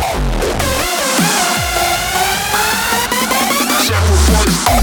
Yeah.